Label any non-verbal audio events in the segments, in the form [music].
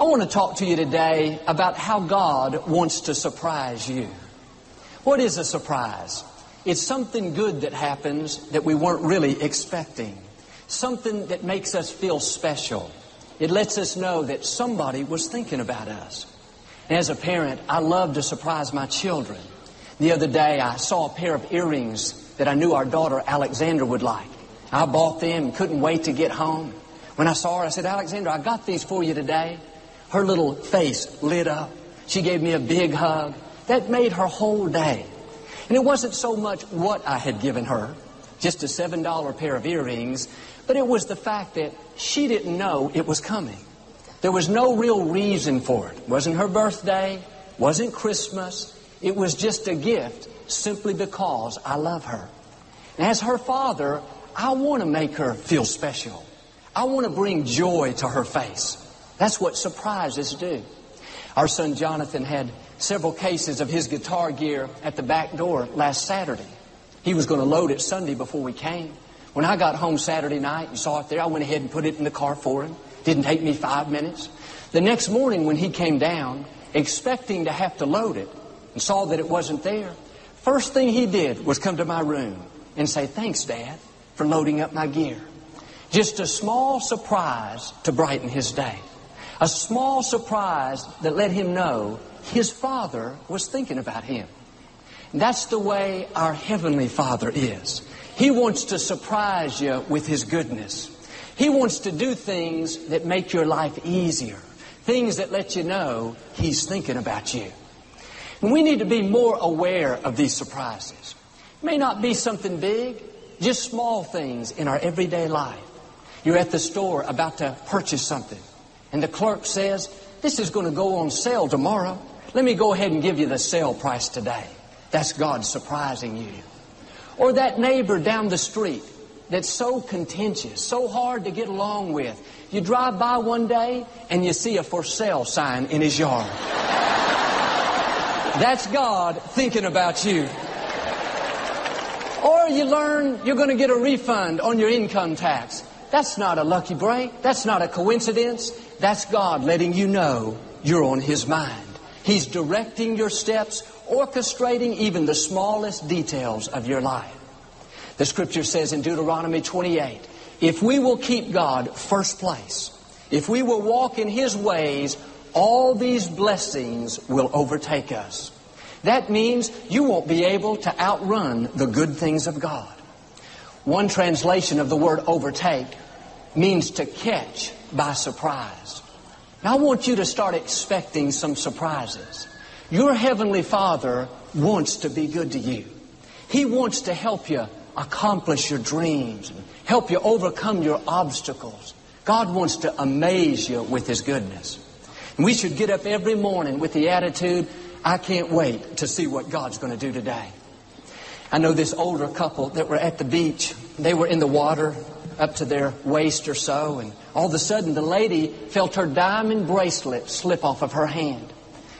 I want to talk to you today about how God wants to surprise you. What is a surprise? It's something good that happens that we weren't really expecting. Something that makes us feel special. It lets us know that somebody was thinking about us. As a parent, I love to surprise my children. The other day, I saw a pair of earrings that I knew our daughter Alexandra would like. I bought them couldn't wait to get home. When I saw her, I said, Alexandra, I got these for you today. Her little face lit up. She gave me a big hug. That made her whole day. And it wasn't so much what I had given her, just a $7 pair of earrings, but it was the fact that she didn't know it was coming. There was no real reason for it. Wasn't her birthday, wasn't Christmas. It was just a gift simply because I love her. And as her father, I want to make her feel special. I want to bring joy to her face. That's what surprises do. Our son Jonathan had several cases of his guitar gear at the back door last Saturday. He was going to load it Sunday before we came. When I got home Saturday night and saw it there, I went ahead and put it in the car for him. Didn't take me five minutes. The next morning when he came down, expecting to have to load it, and saw that it wasn't there, first thing he did was come to my room and say, thanks, Dad, for loading up my gear. Just a small surprise to brighten his day. A small surprise that let him know his Father was thinking about him. That's the way our Heavenly Father is. He wants to surprise you with His goodness. He wants to do things that make your life easier. Things that let you know He's thinking about you. And we need to be more aware of these surprises. It may not be something big, just small things in our everyday life. You're at the store about to purchase something. And the clerk says, this is going to go on sale tomorrow. Let me go ahead and give you the sale price today. That's God surprising you. Or that neighbor down the street that's so contentious, so hard to get along with. You drive by one day and you see a for sale sign in his yard. That's God thinking about you. Or you learn you're going to get a refund on your income tax. That's not a lucky break. That's not a coincidence. That's God letting you know you're on His mind. He's directing your steps, orchestrating even the smallest details of your life. The scripture says in Deuteronomy 28, if we will keep God first place, if we will walk in His ways, all these blessings will overtake us. That means you won't be able to outrun the good things of God. One translation of the word overtake means to catch by surprise. Now I want you to start expecting some surprises. Your Heavenly Father wants to be good to you. He wants to help you accomplish your dreams and help you overcome your obstacles. God wants to amaze you with His goodness. And we should get up every morning with the attitude, I can't wait to see what God's going to do today. I know this older couple that were at the beach. They were in the water up to their waist or so, and all of a sudden the lady felt her diamond bracelet slip off of her hand.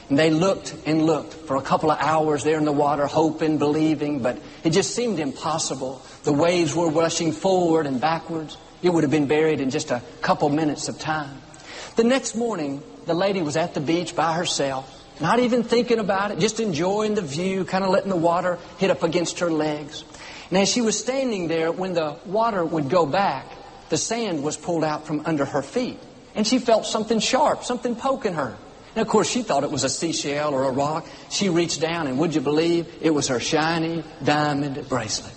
And they looked and looked for a couple of hours there in the water, hoping, believing, but it just seemed impossible. The waves were rushing forward and backwards. It would have been buried in just a couple minutes of time. The next morning, the lady was at the beach by herself, not even thinking about it, just enjoying the view, kind of letting the water hit up against her legs. And as she was standing there, when the water would go back, the sand was pulled out from under her feet. And she felt something sharp, something poking her. And of course, she thought it was a seashell or a rock. She reached down, and would you believe it was her shiny diamond bracelet?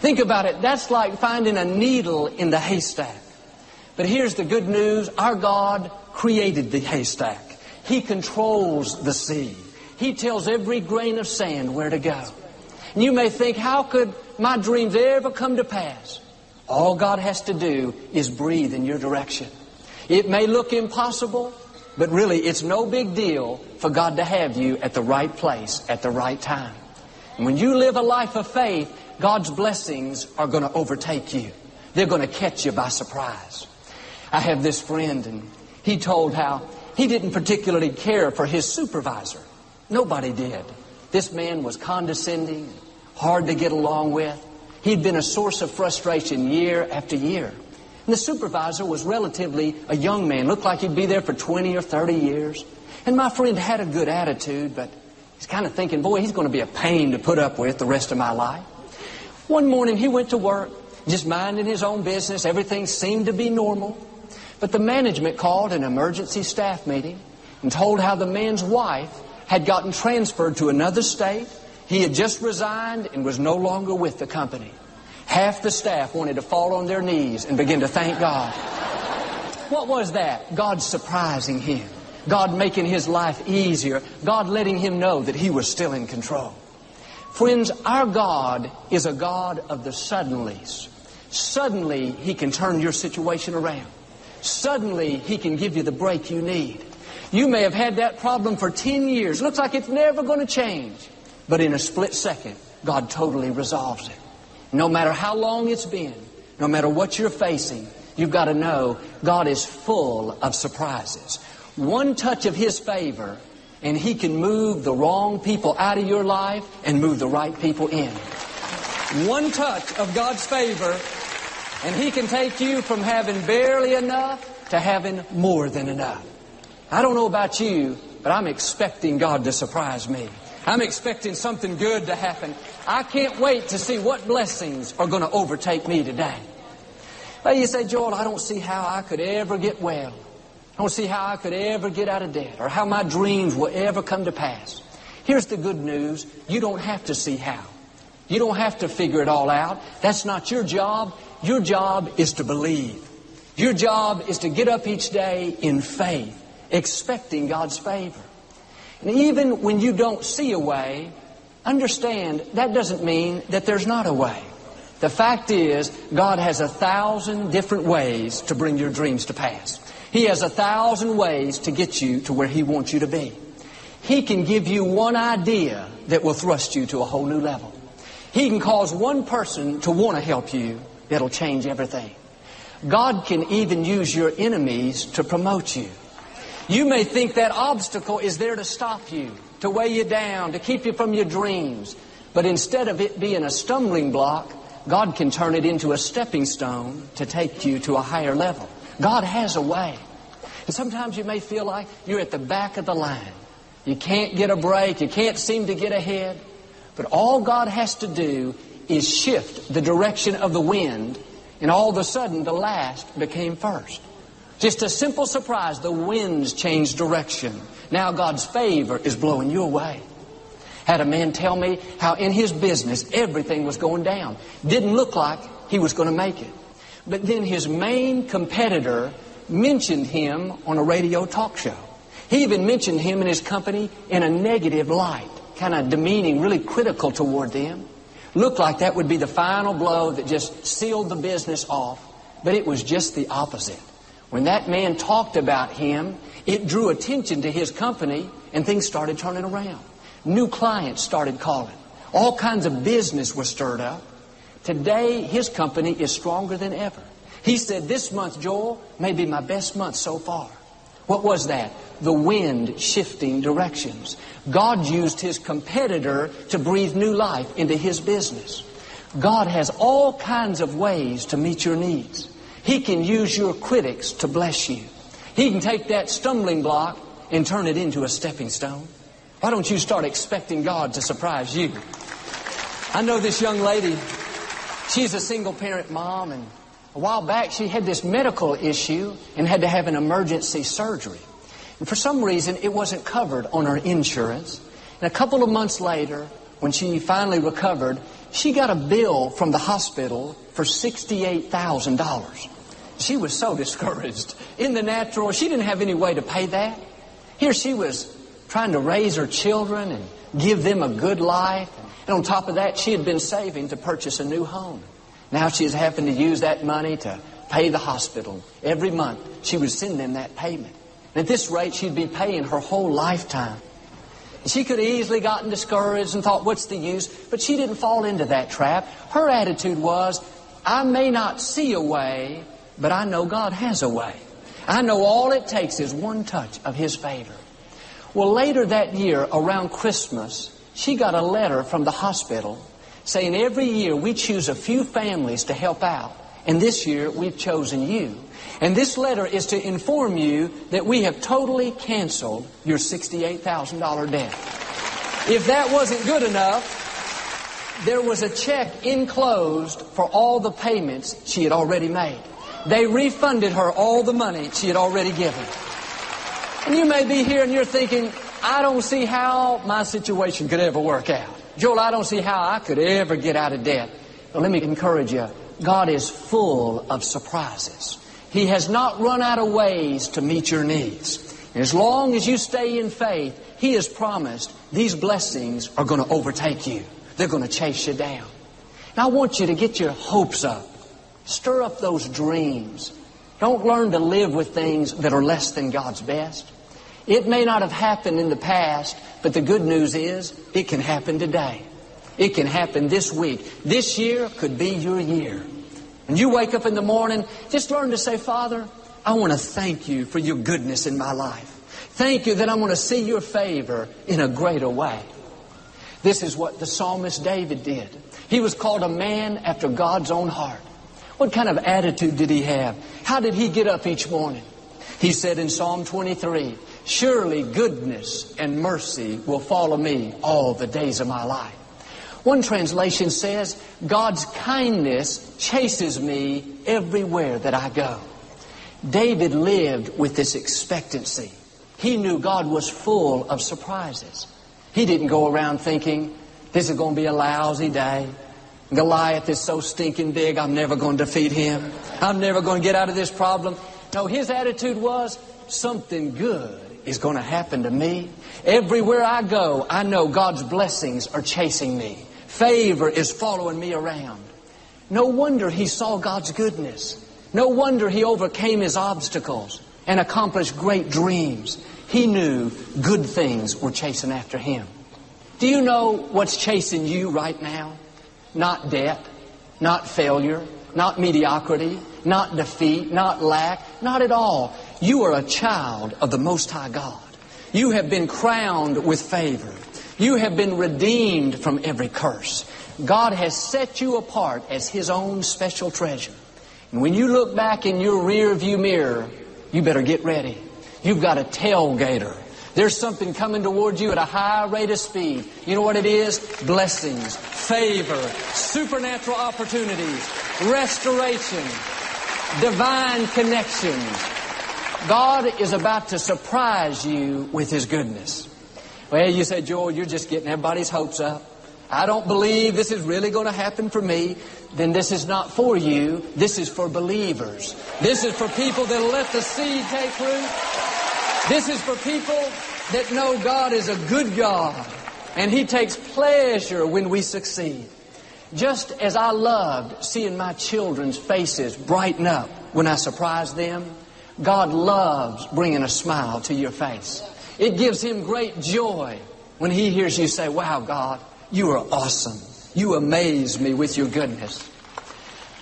Think about it. That's like finding a needle in the haystack. But here's the good news our God created the haystack, He controls the sea. He tells every grain of sand where to go. And you may think, how could my dreams ever come to pass? All God has to do is breathe in your direction. It may look impossible, but really it's no big deal for God to have you at the right place at the right time. And when you live a life of faith, God's blessings are going to overtake you. They're going to catch you by surprise. I have this friend and he told how he didn't particularly care for his supervisor. Nobody did. This man was condescending, hard to get along with. He'd been a source of frustration year after year. And the supervisor was relatively a young man, looked like he'd be there for 20 or 30 years. And my friend had a good attitude, but he's kind of thinking, boy, he's going to be a pain to put up with the rest of my life. One morning he went to work, just minding his own business. Everything seemed to be normal. But the management called an emergency staff meeting and told how the man's wife had gotten transferred to another state. He had just resigned and was no longer with the company. Half the staff wanted to fall on their knees and begin to thank God. What was that? God surprising him. God making his life easier. God letting him know that he was still in control. Friends, our God is a God of the suddenlies. Suddenly, He can turn your situation around. Suddenly, He can give you the break you need. You may have had that problem for 10 years. Looks like it's never going to change. But in a split second, God totally resolves it. No matter how long it's been, no matter what you're facing, you've got to know God is full of surprises. One touch of His favor, and He can move the wrong people out of your life and move the right people in. One touch of God's favor, and He can take you from having barely enough to having more than enough. I don't know about you, but I'm expecting God to surprise me. I'm expecting something good to happen. I can't wait to see what blessings are going to overtake me today. Well, you say, Joel, I don't see how I could ever get well. I don't see how I could ever get out of debt or how my dreams will ever come to pass. Here's the good news. You don't have to see how. You don't have to figure it all out. That's not your job. Your job is to believe. Your job is to get up each day in faith, expecting God's favor. And even when you don't see a way, understand that doesn't mean that there's not a way. The fact is, God has a thousand different ways to bring your dreams to pass. He has a thousand ways to get you to where He wants you to be. He can give you one idea that will thrust you to a whole new level. He can cause one person to want to help you that'll change everything. God can even use your enemies to promote you. You may think that obstacle is there to stop you, to weigh you down, to keep you from your dreams. But instead of it being a stumbling block, God can turn it into a stepping stone to take you to a higher level. God has a way. And sometimes you may feel like you're at the back of the line. You can't get a break. You can't seem to get ahead. But all God has to do is shift the direction of the wind, and all of a sudden the last became first. Just a simple surprise, the winds changed direction. Now God's favor is blowing you away. Had a man tell me how in his business everything was going down. Didn't look like he was going to make it. But then his main competitor mentioned him on a radio talk show. He even mentioned him and his company in a negative light, kind of demeaning, really critical toward them. Looked like that would be the final blow that just sealed the business off, but it was just the opposite. When that man talked about him, it drew attention to his company and things started turning around. New clients started calling. All kinds of business was stirred up. Today, his company is stronger than ever. He said, This month, Joel, may be my best month so far. What was that? The wind shifting directions. God used his competitor to breathe new life into his business. God has all kinds of ways to meet your needs. He can use your critics to bless you. He can take that stumbling block and turn it into a stepping stone. Why don't you start expecting God to surprise you? I know this young lady, she's a single parent mom, and a while back she had this medical issue and had to have an emergency surgery. And for some reason, it wasn't covered on her insurance. And a couple of months later, when she finally recovered, she got a bill from the hospital for $68,000. She was so [laughs] discouraged. In the natural, she didn't have any way to pay that. Here she was trying to raise her children and give them a good life. And on top of that, she had been saving to purchase a new home. Now she is having to use that money to pay the hospital. Every month, she would send them that payment. And at this rate, she'd be paying her whole lifetime. She could have easily gotten discouraged and thought, what's the use? But she didn't fall into that trap. Her attitude was, I may not see a way, but I know God has a way. I know all it takes is one touch of His favor. Well, later that year, around Christmas, she got a letter from the hospital saying every year we choose a few families to help out, And this year, we've chosen you. And this letter is to inform you that we have totally canceled your $68,000 debt. If that wasn't good enough, there was a check enclosed for all the payments she had already made. They refunded her all the money she had already given. And you may be here and you're thinking, I don't see how my situation could ever work out. Joel, I don't see how I could ever get out of debt. Well, let me encourage you. God is full of surprises. He has not run out of ways to meet your needs. And as long as you stay in faith, He has promised these blessings are going to overtake you. They're going to chase you down. Now I want you to get your hopes up. Stir up those dreams. Don't learn to live with things that are less than God's best. It may not have happened in the past, but the good news is it can happen today. It can happen this week. This year could be your year. When you wake up in the morning, just learn to say, Father, I want to thank you for your goodness in my life. Thank you that I want to see your favor in a greater way. This is what the psalmist David did. He was called a man after God's own heart. What kind of attitude did he have? How did he get up each morning? He said in Psalm 23, Surely goodness and mercy will follow me all the days of my life. One translation says, God's kindness chases me everywhere that I go. David lived with this expectancy. He knew God was full of surprises. He didn't go around thinking, this is going to be a lousy day. Goliath is so stinking big, I'm never going to defeat him. I'm never going to get out of this problem. No, his attitude was, something good is going to happen to me. Everywhere I go, I know God's blessings are chasing me. Favor is following me around. No wonder he saw God's goodness. No wonder he overcame his obstacles and accomplished great dreams. He knew good things were chasing after him. Do you know what's chasing you right now? Not debt, not failure, not mediocrity, not defeat, not lack, not at all. You are a child of the Most High God. You have been crowned with favor. You have been redeemed from every curse. God has set you apart as His own special treasure. And when you look back in your rear view mirror, you better get ready. You've got a tailgater. There's something coming towards you at a high rate of speed. You know what it is? Blessings, favor, supernatural opportunities, restoration, divine connections. God is about to surprise you with His goodness. Well, you say, Joel, you're just getting everybody's hopes up. I don't believe this is really going to happen for me. Then this is not for you. This is for believers. This is for people that let the seed take root. This is for people that know God is a good God and He takes pleasure when we succeed. Just as I loved seeing my children's faces brighten up when I surprised them, God loves bringing a smile to your face. It gives Him great joy when He hears you say, Wow, God, you are awesome. You amaze me with your goodness.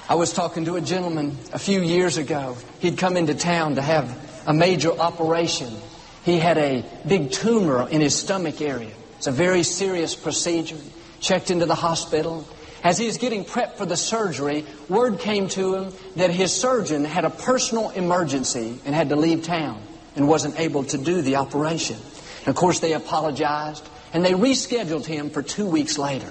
I was talking to a gentleman a few years ago. He'd come into town to have a major operation. He had a big tumor in his stomach area. It's a very serious procedure. Checked into the hospital. As he was getting prepped for the surgery, word came to him that his surgeon had a personal emergency and had to leave town and wasn't able to do the operation. And of course, they apologized and they rescheduled him for two weeks later.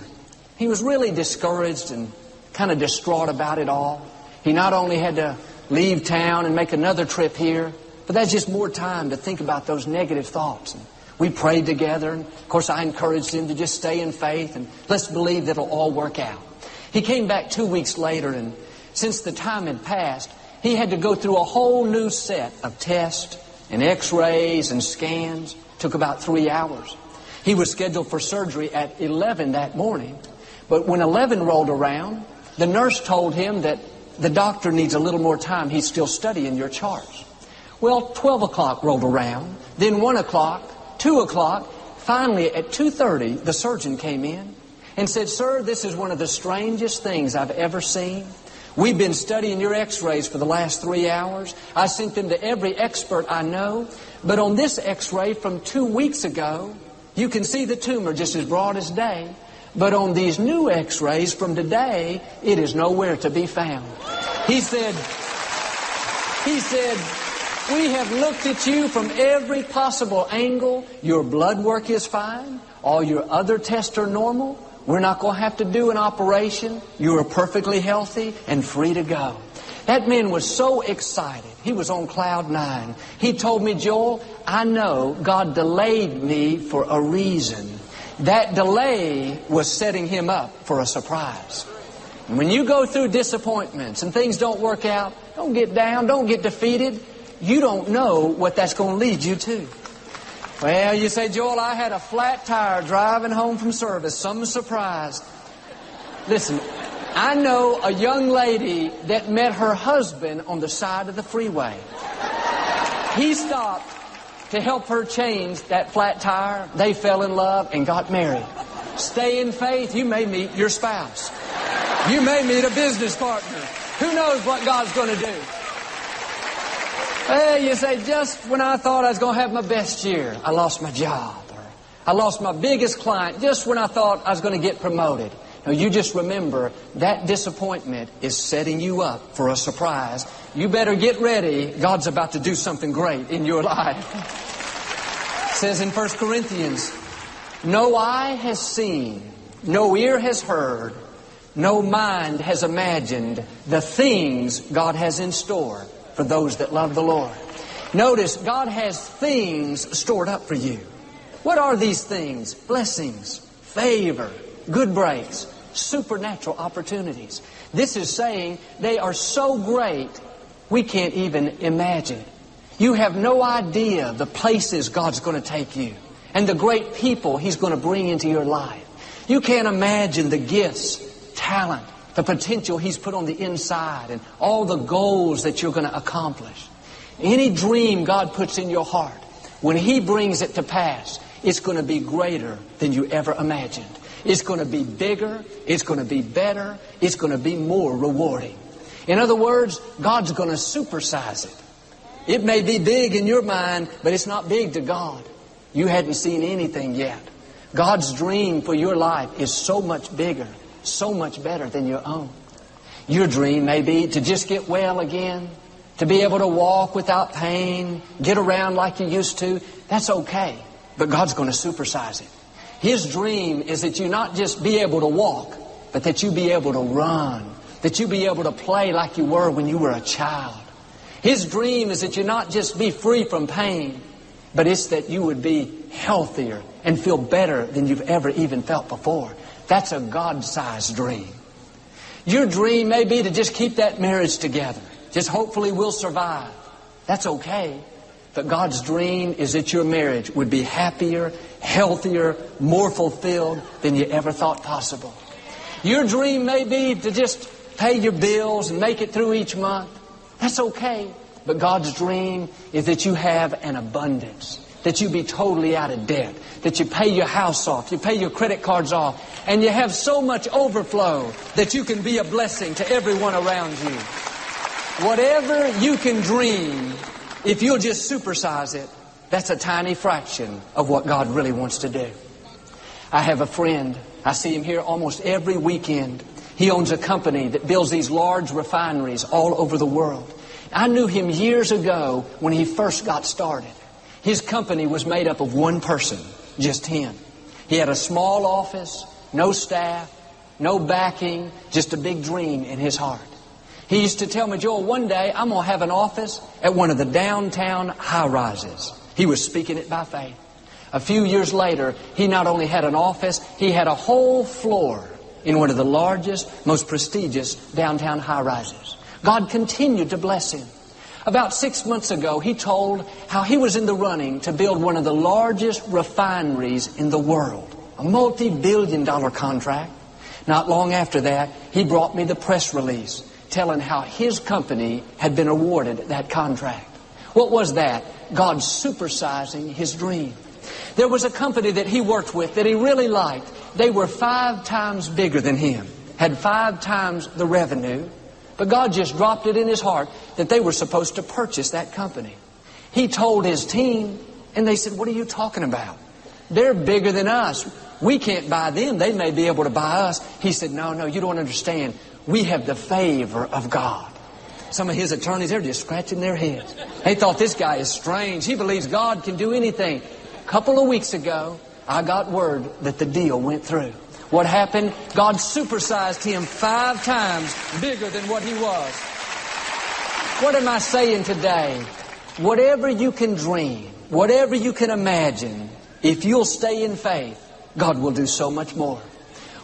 He was really discouraged and kind of distraught about it all. He not only had to leave town and make another trip here, but that's just more time to think about those negative thoughts. And we prayed together. And of course, I encouraged him to just stay in faith and let's believe that it'll all work out. He came back two weeks later, and since the time had passed, he had to go through a whole new set of tests and x-rays and scans. Took about three hours. He was scheduled for surgery at 11 that morning. But when 11 rolled around, the nurse told him that the doctor needs a little more time. He's still studying your charts. Well, 12 o'clock rolled around, then 1 o'clock, 2 o'clock. Finally, at 2.30, the surgeon came in and said, Sir, this is one of the strangest things I've ever seen. We've been studying your x-rays for the last three hours. I sent them to every expert I know. But on this x-ray from two weeks ago, you can see the tumor just as broad as day. But on these new x-rays from today, it is nowhere to be found. He said, he said, we have looked at you from every possible angle. Your blood work is fine. All your other tests are normal. We're not going to have to do an operation. You are perfectly healthy and free to go. That man was so excited. He was on cloud nine. He told me, Joel, I know God delayed me for a reason. That delay was setting him up for a surprise. When you go through disappointments and things don't work out, don't get down, don't get defeated. You don't know what that's going to lead you to. Well, you say, Joel, I had a flat tire driving home from service. Some surprise. Listen, I know a young lady that met her husband on the side of the freeway. He stopped to help her change that flat tire. They fell in love and got married. Stay in faith. You may meet your spouse. You may meet a business partner. Who knows what God's going to do? Well, you say, just when I thought I was going to have my best year, I lost my job. Or I lost my biggest client just when I thought I was going to get promoted. No, you just remember that disappointment is setting you up for a surprise. You better get ready. God's about to do something great in your life. Says in 1 Corinthians, no eye has seen, no ear has heard, no mind has imagined the things God has in store for those that love the Lord. Notice, God has things stored up for you. What are these things? Blessings, favor, good breaks, supernatural opportunities. This is saying they are so great we can't even imagine. You have no idea the places God's going to take you and the great people He's going to bring into your life. You can't imagine the gifts, talent, the potential He's put on the inside and all the goals that you're going to accomplish. Any dream God puts in your heart, when He brings it to pass, it's going to be greater than you ever imagined. It's going to be bigger. It's going to be better. It's going to be more rewarding. In other words, God's going to supersize it. It may be big in your mind, but it's not big to God. You hadn't seen anything yet. God's dream for your life is so much bigger so much better than your own. Your dream may be to just get well again, to be able to walk without pain, get around like you used to. That's okay, but God's going to supersize it. His dream is that you not just be able to walk, but that you be able to run, that you be able to play like you were when you were a child. His dream is that you not just be free from pain, but it's that you would be healthier and feel better than you've ever even felt before. That's a God-sized dream. Your dream may be to just keep that marriage together. Just hopefully we'll survive. That's okay. But God's dream is that your marriage would be happier, healthier, more fulfilled than you ever thought possible. Your dream may be to just pay your bills and make it through each month. That's okay. But God's dream is that you have an abundance that you be totally out of debt, that you pay your house off, you pay your credit cards off, and you have so much overflow that you can be a blessing to everyone around you. Whatever you can dream, if you'll just supersize it, that's a tiny fraction of what God really wants to do. I have a friend. I see him here almost every weekend. He owns a company that builds these large refineries all over the world. I knew him years ago when he first got started. His company was made up of one person, just him. He had a small office, no staff, no backing, just a big dream in his heart. He used to tell me, Joel, one day I'm going to have an office at one of the downtown high rises. He was speaking it by faith. A few years later, he not only had an office, he had a whole floor in one of the largest, most prestigious downtown high rises. God continued to bless him. About six months ago, he told how he was in the running to build one of the largest refineries in the world, a multi-billion dollar contract. Not long after that, he brought me the press release telling how his company had been awarded that contract. What was that? God supersizing his dream. There was a company that he worked with that he really liked. They were five times bigger than him, had five times the revenue, but God just dropped it in his heart that they were supposed to purchase that company. He told his team, and they said, What are you talking about? They're bigger than us. We can't buy them. They may be able to buy us. He said, No, no, you don't understand. We have the favor of God. Some of his attorneys, they're just scratching their heads. They thought this guy is strange. He believes God can do anything. A couple of weeks ago, I got word that the deal went through. What happened? God supersized him five times bigger than what he was. What am I saying today? Whatever you can dream, whatever you can imagine, if you'll stay in faith, God will do so much more.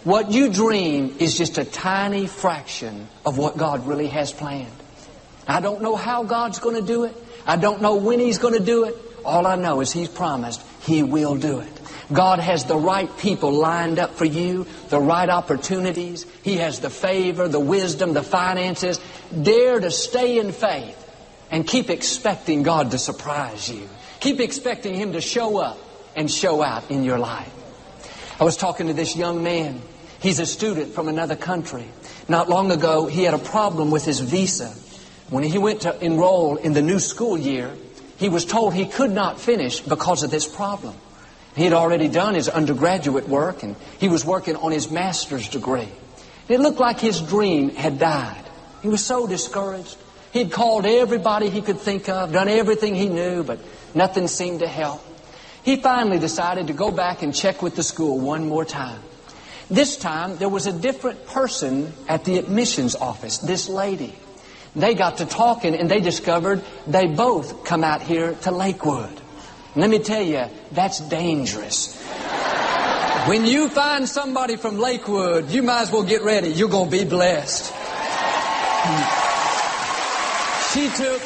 What you dream is just a tiny fraction of what God really has planned. I don't know how God's going to do it. I don't know when He's going to do it. All I know is He's promised He will do it. God has the right people lined up for you, the right opportunities. He has the favor, the wisdom, the finances. Dare to stay in faith and keep expecting God to surprise you. Keep expecting Him to show up and show out in your life. I was talking to this young man. He's a student from another country. Not long ago, he had a problem with his visa. When he went to enroll in the new school year, he was told he could not finish because of this problem. He had already done his undergraduate work and he was working on his master's degree. It looked like his dream had died. He was so discouraged. He'd called everybody he could think of, done everything he knew, but nothing seemed to help. He finally decided to go back and check with the school one more time. This time, there was a different person at the admissions office, this lady. They got to talking and they discovered they both come out here to Lakewood. Let me tell you, that's dangerous. When you find somebody from Lakewood, you might as well get ready. You're going to be blessed. She took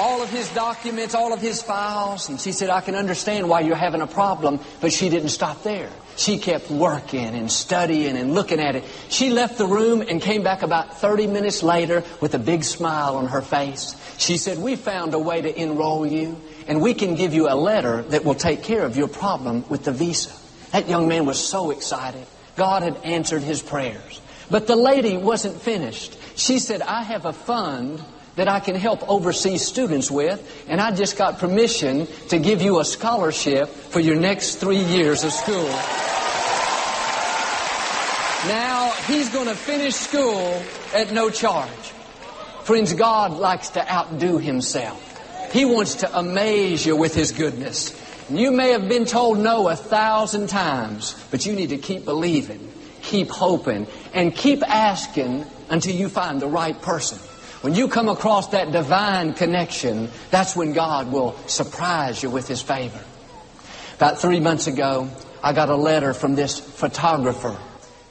all of his documents, all of his files, and she said, I can understand why you're having a problem, but she didn't stop there. She kept working and studying and looking at it. She left the room and came back about 30 minutes later with a big smile on her face. She said, we found a way to enroll you and we can give you a letter that will take care of your problem with the visa. That young man was so excited. God had answered his prayers. But the lady wasn't finished. She said, I have a fund that I can help overseas students with, and I just got permission to give you a scholarship for your next three years of school. Now, he's going to finish school at no charge. Friends, God likes to outdo himself. He wants to amaze you with His goodness. You may have been told no a thousand times, but you need to keep believing, keep hoping, and keep asking until you find the right person. When you come across that divine connection, that's when God will surprise you with His favor. About three months ago, I got a letter from this photographer.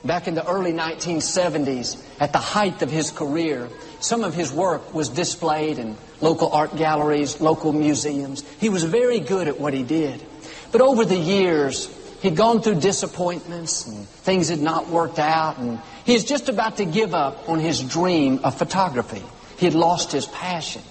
Back in the early 1970s, at the height of his career, some of his work was displayed in local art galleries, local museums. He was very good at what he did. But over the years, he'd gone through disappointments and things had not worked out and he was just about to give up on his dream of photography. He had lost his passion.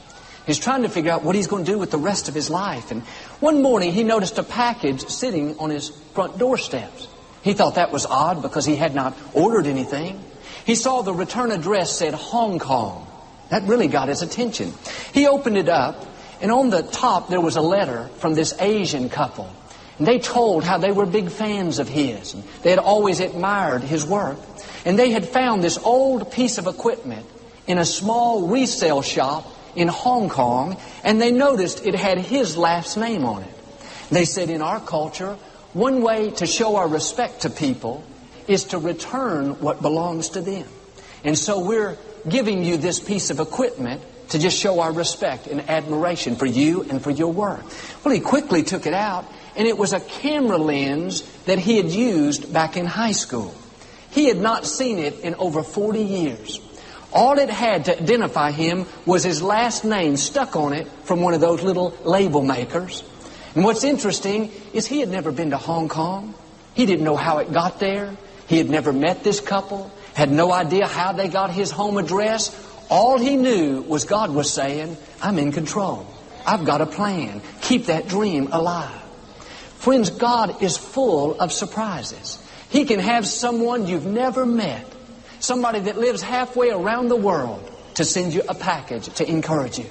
He's trying to figure out what he's going to do with the rest of his life. And one morning he noticed a package sitting on his front doorsteps. He thought that was odd because he had not ordered anything. He saw the return address said Hong Kong. That really got his attention. He opened it up, and on the top there was a letter from this Asian couple. And they told how they were big fans of his. They had always admired his work. And they had found this old piece of equipment in a small resale shop in Hong Kong, and they noticed it had his last name on it. They said, in our culture, one way to show our respect to people is to return what belongs to them. And so we're giving you this piece of equipment to just show our respect and admiration for you and for your work. Well, he quickly took it out, and it was a camera lens that he had used back in high school. He had not seen it in over 40 years. All it had to identify him was his last name stuck on it from one of those little label makers. And what's interesting is he had never been to Hong Kong. He didn't know how it got there. He had never met this couple, had no idea how they got his home address. All he knew was God was saying, I'm in control. I've got a plan. Keep that dream alive. Friends, God is full of surprises. He can have someone you've never met, somebody that lives halfway around the world, to send you a package to encourage you.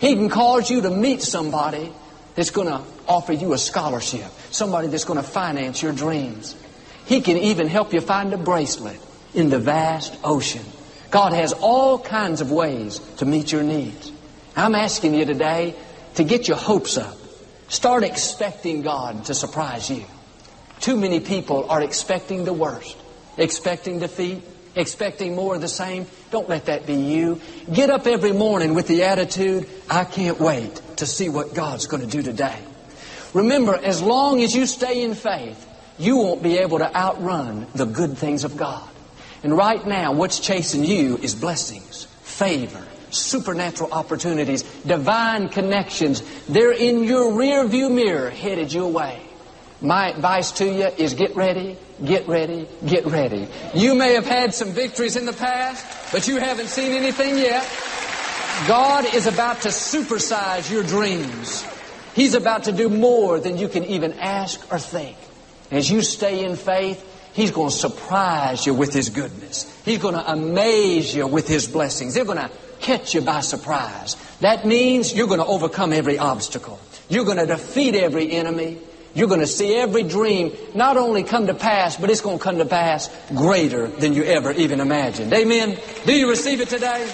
He can cause you to meet somebody that's going to offer you a scholarship, somebody that's going to finance your dreams. He can even help you find a bracelet in the vast ocean. God has all kinds of ways to meet your needs. I'm asking you today to get your hopes up. Start expecting God to surprise you. Too many people are expecting the worst, expecting defeat, expecting more of the same. Don't let that be you. Get up every morning with the attitude, I can't wait to see what God's going to do today. Remember, as long as you stay in faith, you won't be able to outrun the good things of God. And right now, what's chasing you is blessings, favor, supernatural opportunities, divine connections. They're in your rear view mirror headed your way. My advice to you is get ready, get ready, get ready. You may have had some victories in the past, but you haven't seen anything yet. God is about to supersize your dreams. He's about to do more than you can even ask or think. As you stay in faith, He's going to surprise you with His goodness. He's going to amaze you with His blessings. They're going to catch you by surprise. That means you're going to overcome every obstacle. You're going to defeat every enemy. You're going to see every dream not only come to pass, but it's going to come to pass greater than you ever even imagined. Amen. Do you receive it today?